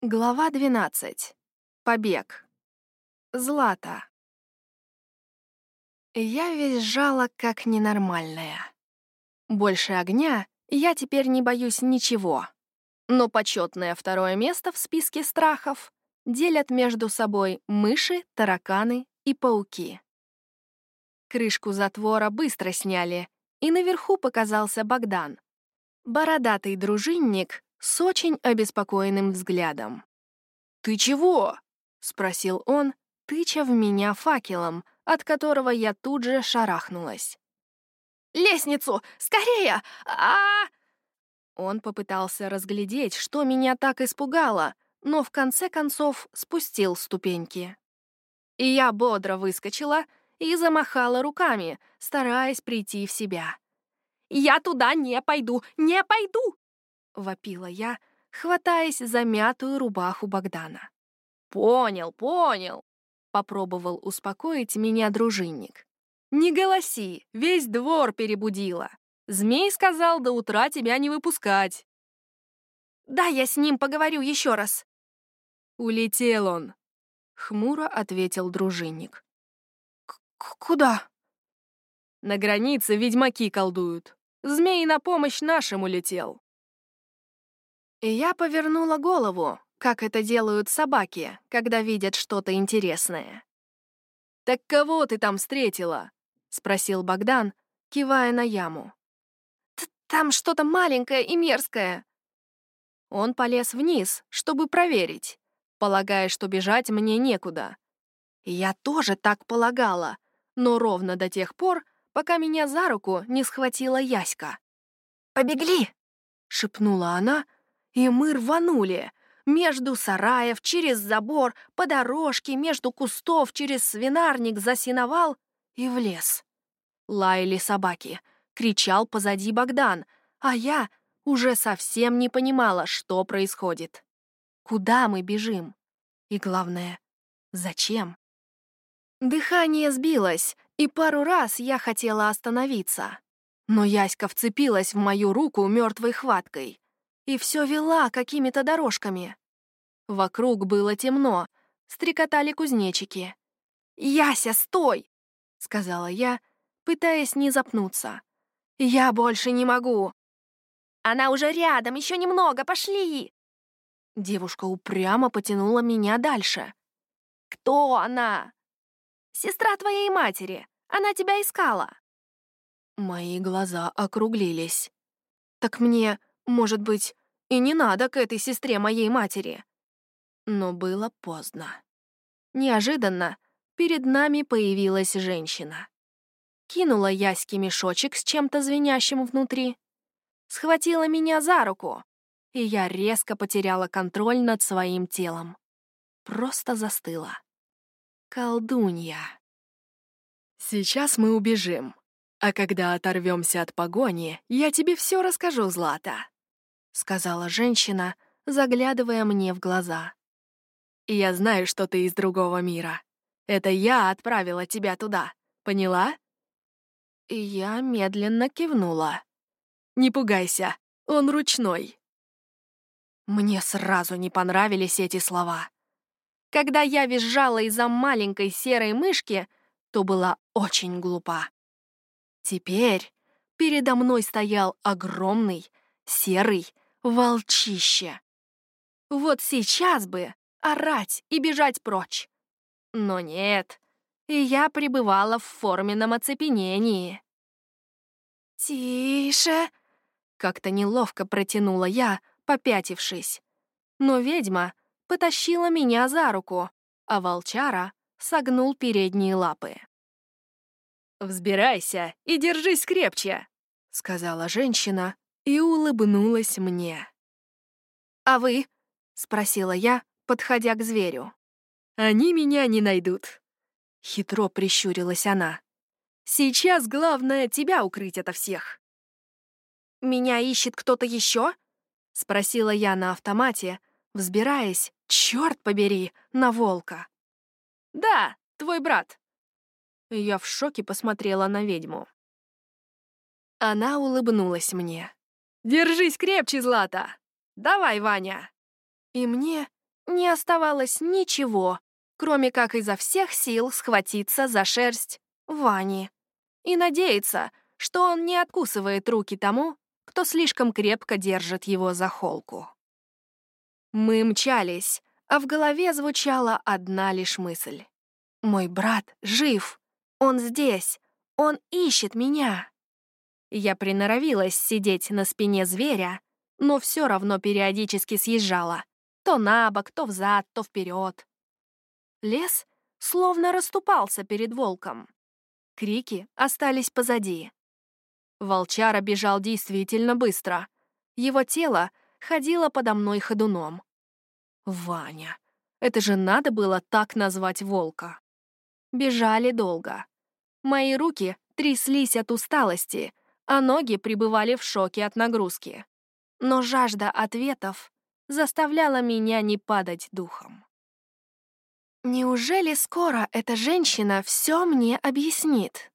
Глава 12. Побег. Злата. Я визжала как ненормальная. Больше огня я теперь не боюсь ничего. Но почетное второе место в списке страхов делят между собой мыши, тараканы и пауки. Крышку затвора быстро сняли, и наверху показался Богдан. Бородатый дружинник с очень обеспокоенным взглядом. «Ты чего?» — спросил он, тыча в меня факелом, от которого я тут же шарахнулась. «Лестницу! Скорее! а, Он попытался разглядеть, что меня так испугало, но в конце концов спустил ступеньки. И я бодро выскочила и замахала руками, стараясь прийти в себя. «Я туда не пойду! Не пойду!» Вопила я, хватаясь за мятую рубаху Богдана. «Понял, понял!» — попробовал успокоить меня дружинник. «Не голоси, весь двор перебудила. Змей сказал до утра тебя не выпускать». «Да, я с ним поговорю еще раз». «Улетел он», — хмуро ответил дружинник. «Куда?» «На границе ведьмаки колдуют. Змей на помощь нашему летел». И я повернула голову, как это делают собаки, когда видят что-то интересное. «Так кого ты там встретила?» — спросил Богдан, кивая на яму. «Там что-то маленькое и мерзкое». Он полез вниз, чтобы проверить, полагая, что бежать мне некуда. Я тоже так полагала, но ровно до тех пор, пока меня за руку не схватила Яська. «Побегли!» — шепнула она, — и мы рванули. Между сараев, через забор, по дорожке, между кустов, через свинарник, за сеновал и в лес. Лаяли собаки. Кричал позади Богдан, а я уже совсем не понимала, что происходит. Куда мы бежим? И главное, зачем? Дыхание сбилось, и пару раз я хотела остановиться. Но Яська вцепилась в мою руку мертвой хваткой и все вела какими-то дорожками. Вокруг было темно, стрекотали кузнечики. «Яся, стой!» — сказала я, пытаясь не запнуться. «Я больше не могу!» «Она уже рядом, еще немного, пошли!» Девушка упрямо потянула меня дальше. «Кто она?» «Сестра твоей матери. Она тебя искала». Мои глаза округлились. «Так мне, может быть, и не надо к этой сестре моей матери. Но было поздно. Неожиданно перед нами появилась женщина. Кинула Яське мешочек с чем-то звенящим внутри, схватила меня за руку, и я резко потеряла контроль над своим телом. Просто застыла. Колдунья. Сейчас мы убежим. А когда оторвемся от погони, я тебе все расскажу, Злата сказала женщина, заглядывая мне в глаза. «Я знаю, что ты из другого мира. Это я отправила тебя туда, поняла?» И я медленно кивнула. «Не пугайся, он ручной». Мне сразу не понравились эти слова. Когда я визжала из-за маленькой серой мышки, то была очень глупа. Теперь передо мной стоял огромный, серый, волчище. Вот сейчас бы орать и бежать прочь. Но нет, я пребывала в форменном оцепенении. «Тише!» — как-то неловко протянула я, попятившись. Но ведьма потащила меня за руку, а волчара согнул передние лапы. «Взбирайся и держись крепче», — сказала женщина, и улыбнулась мне. «А вы?» — спросила я, подходя к зверю. «Они меня не найдут», — хитро прищурилась она. «Сейчас главное тебя укрыть ото всех». «Меня ищет кто-то еще?» — спросила я на автомате, взбираясь, черт побери, на волка. «Да, твой брат». Я в шоке посмотрела на ведьму. Она улыбнулась мне. «Держись крепче, Злата! Давай, Ваня!» И мне не оставалось ничего, кроме как изо всех сил схватиться за шерсть Вани и надеяться, что он не откусывает руки тому, кто слишком крепко держит его за холку. Мы мчались, а в голове звучала одна лишь мысль. «Мой брат жив! Он здесь! Он ищет меня!» Я приноровилась сидеть на спине зверя, но все равно периодически съезжала. То на бок, то взад, то вперед. Лес словно расступался перед волком. Крики остались позади. Волчара бежал действительно быстро. Его тело ходило подо мной ходуном. Ваня. Это же надо было так назвать волка. Бежали долго. Мои руки тряслись от усталости, а ноги пребывали в шоке от нагрузки. Но жажда ответов заставляла меня не падать духом. Неужели скоро эта женщина все мне объяснит?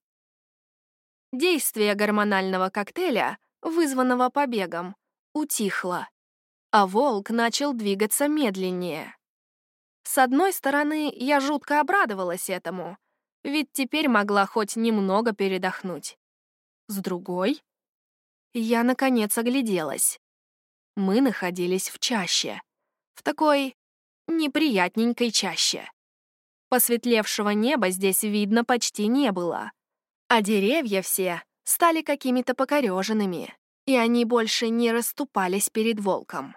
Действие гормонального коктейля, вызванного побегом, утихло, а волк начал двигаться медленнее. С одной стороны, я жутко обрадовалась этому, ведь теперь могла хоть немного передохнуть. С другой, я, наконец, огляделась. Мы находились в чаще, в такой неприятненькой чаще. Посветлевшего неба здесь видно почти не было, а деревья все стали какими-то покореженными, и они больше не расступались перед волком.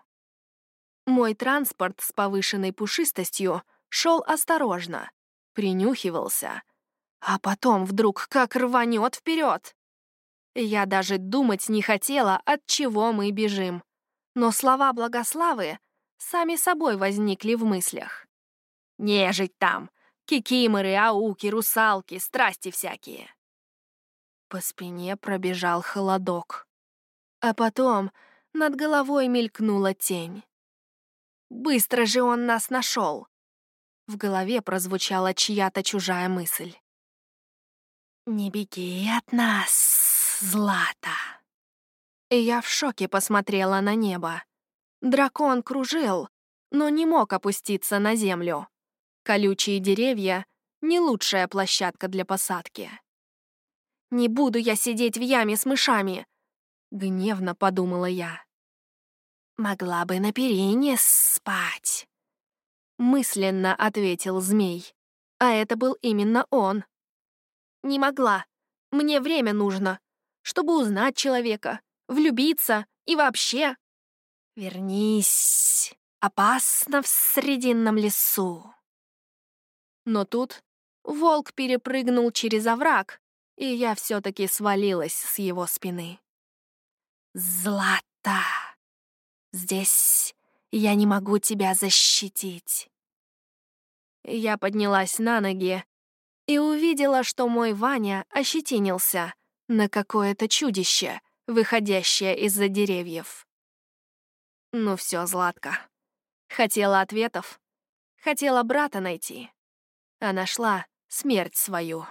Мой транспорт с повышенной пушистостью шел осторожно, принюхивался, а потом вдруг как рванет вперед. Я даже думать не хотела, от чего мы бежим. Но слова Благославы сами собой возникли в мыслях. «Нежить там! Кикиморы, ауки, русалки, страсти всякие!» По спине пробежал холодок. А потом над головой мелькнула тень. Быстро же он нас нашел. В голове прозвучала чья-то чужая мысль. «Не беги от нас, Злата!» Я в шоке посмотрела на небо. Дракон кружил, но не мог опуститься на землю. Колючие деревья — не лучшая площадка для посадки. «Не буду я сидеть в яме с мышами!» — гневно подумала я. «Могла бы на перине спать», — мысленно ответил змей. А это был именно он. «Не могла. Мне время нужно, чтобы узнать человека, влюбиться и вообще...» «Вернись. Опасно в срединном лесу». Но тут волк перепрыгнул через овраг, и я все-таки свалилась с его спины. «Злата!» Здесь я не могу тебя защитить. Я поднялась на ноги и увидела, что мой Ваня ощетинился на какое-то чудище, выходящее из-за деревьев. Ну все, Златка. Хотела ответов, хотела брата найти, а нашла смерть свою.